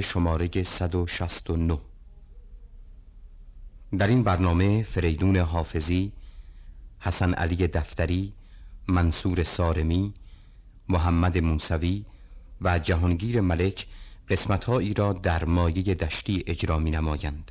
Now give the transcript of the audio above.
شماره 169 در این برنامه فریدون حافظی حسن علی دفتری منصور سارمی محمد موسوی و جهانگیر ملک قسمتهایی را در مایه دشتی اجرا می نمایند.